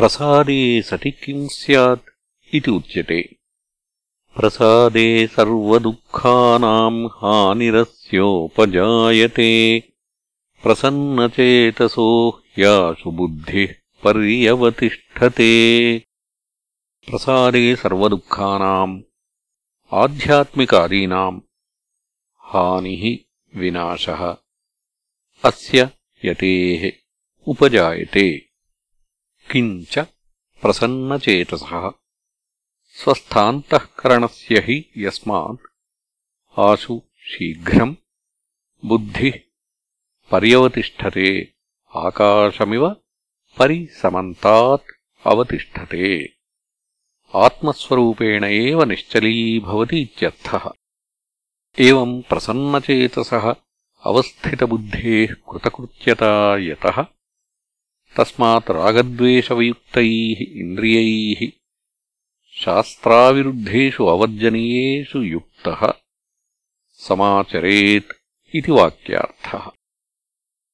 प्रसादे सति किम् स्यात् इति उच्यते। प्रसादे सर्वदुःखानाम् हानिरस्योपजायते। प्रसन्नचेतसो ह्याशु बुद्धिः पर्यवतिष्ठते। प्रसादे सर्वदुःखानाम् आध्यात्मिकादीनाम् हानिः विनाशः। अस्य यतेः उपजायते किञ्च प्रसन्नचेतसः स्वस्थान्तःकरणस्य हि यस्मात् आशु शीघ्रम् बुद्धिः पर्यवतिष्ठते आकाशमिव परिसमन्तात् अवतिष्ठते आत्मस्वरूपेण एव निश्चलीभवति इत्यर्थः एवम् प्रसन्नचेतसः अवस्थितबुद्धेः कृतकृत्यता यतः తస్మాత్ రాగద్వేషవయుక్తైः ఇంద్రియైः శాస్త్రావిరుద్ధేషు అవజ్జనీయేషు యుక్తः సమాచరేత్ ఇది వాక్యార్థः